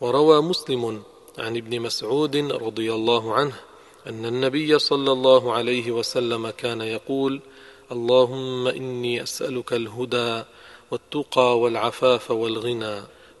وروى مسلم عن ابن مسعود رضي الله عنه أن النبي صلى الله عليه وسلم كان يقول اللهم إني أسألك الهدى والتقى والعفاف والغنى.